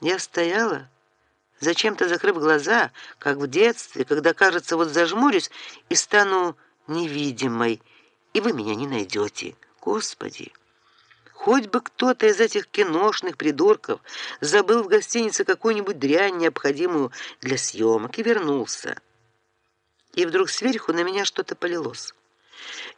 Я стояла, зачем-то закрыв глаза, как в детстве, когда, кажется, вот зажмурюсь и стану невидимой, и вы меня не найдете. Господи, хоть бы кто-то из этих киношных придурков забыл в гостинице какую-нибудь дрянь, необходимую для съемок, и вернулся. И вдруг сверху на меня что-то полилось.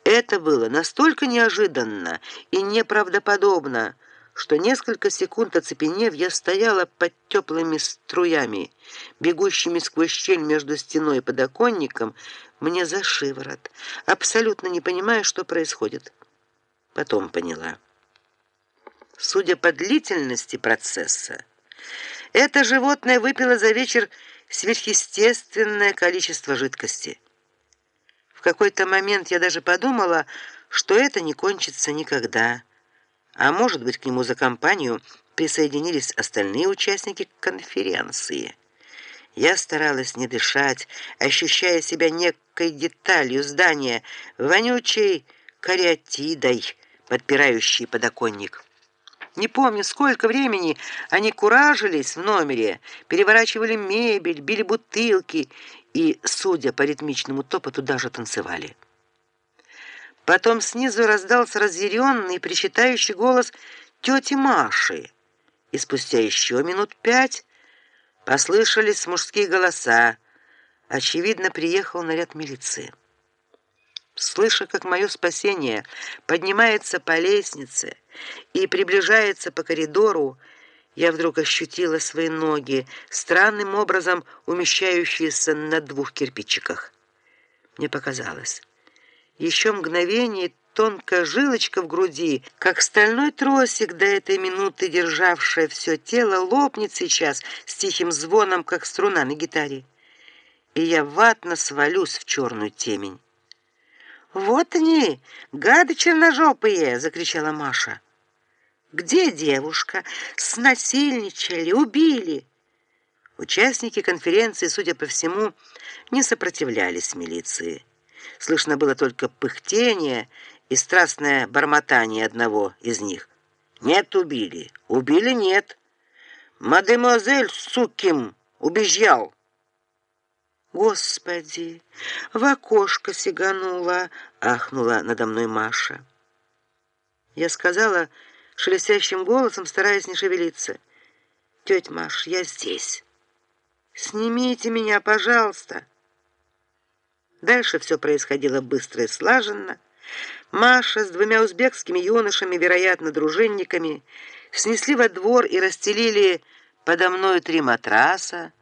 Это было настолько неожиданно и неправдоподобно, что несколько секунд оцепенев, я стояла под теплыми струями, бегущими сквозь щель между стеной и подоконником, мне за шиворот, абсолютно не понимая, что происходит. Потом поняла. Судя по длительности процесса, это животное выпило за вечер сверхъестественное количество жидкости. В какой-то момент я даже подумала, что это не кончится никогда. А может быть, к нему за компанию присоединились остальные участники конференции. Я старалась не дышать, ощущая себя некой деталью здания, вонючей кариатидой, подпирающей подоконник. Не помню, сколько времени они куражились в номере, переворачивали мебель, били бутылки и, судя по ритмичному топоту, даже танцевали. Потом снизу раздался разъяренный причитающий голос тети Маши. И спустя еще минут пять послышались мужские голоса. Очевидно, приехал наряд милиции. Слыша, как мое спасение поднимается по лестнице и приближается по коридору, я вдруг ощутила свои ноги, странным образом умещающиеся на двух кирпичиках. Мне показалось. Еще мгновение тонкая жилочка в груди, как стальной тросик до этой минуты державшая все тело, лопнет сейчас с тихим звоном, как струна на гитаре. И я ватно свалюсь в черную темень. Вот они, гады черножопые, закричала Маша. Где девушка? Снасильничали, убили. Участники конференции, судя по всему, не сопротивлялись милиции. Слышно было только пыхтение и страстное бормотание одного из них. Нет, убили. Убили нет. Мадемуазель Суким убежал. Господи, в окошко сиганула, ахнула надо мной Маша. Я сказала, шелестящим голосом, стараясь не шевелиться. «Тетя Маш, я здесь. Снимите меня, пожалуйста». Дальше все происходило быстро и слаженно. Маша с двумя узбекскими юношами, вероятно, дружинниками, снесли во двор и расстелили подо мной три матраса,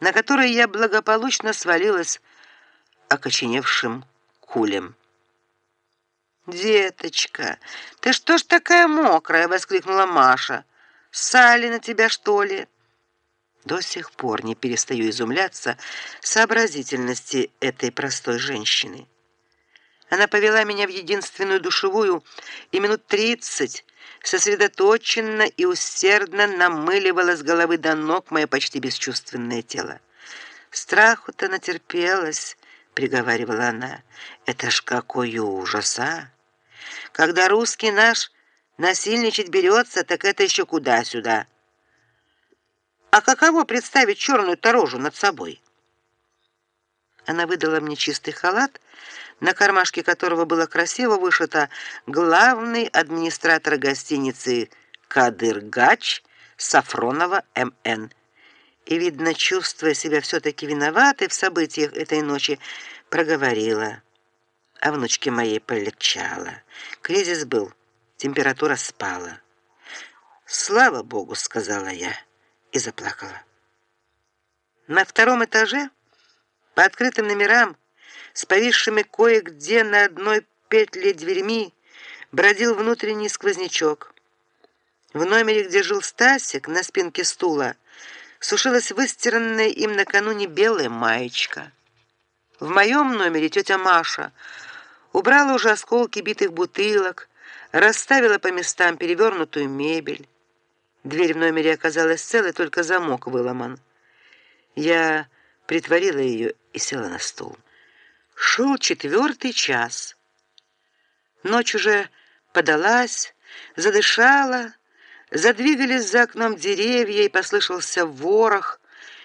на которые я благополучно свалилась окоченевшим кулем. Деточка, ты что ж такая мокрая, воскликнула Маша. Сали на тебя, что ли? До сих пор не перестаю изумляться сообразительности этой простой женщины. Она повела меня в единственную душевую и минут тридцать сосредоточенно и усердно намыливала с головы до ног мое почти бесчувственное тело. Страху-то натерпелась, приговаривала она. Это ж какой ужас, а! Когда русский наш насильничать берется, так это еще куда сюда. А каково представить черную торожу над собой? Она выдала мне чистый халат, на кармашке которого было красиво вышито главный администратор гостиницы Кадыргач Сафронова МН. И видно, чувствуя себя все таки виноватой в событиях этой ночи, проговорила: а внучке моей полегчало. Кризис был, температура спала. Слава богу, сказала я и заплакала. На втором этаже по открытым номерам с повисшими кое-где на одной петле дверьми бродил внутренний сквознячок. В номере, где жил Стасик, на спинке стула сушилась выстиранная им накануне белая маечка. В моем номере тетя Маша убрала уже осколки битых бутылок, расставила по местам перевернутую мебель. Дверь в номере оказалась целой, только замок выломан. Я притворила ее и села на стул. Шел четвертый час. Ночь уже подалась, задышала, Задвигались за окном деревья, и послышался ворох,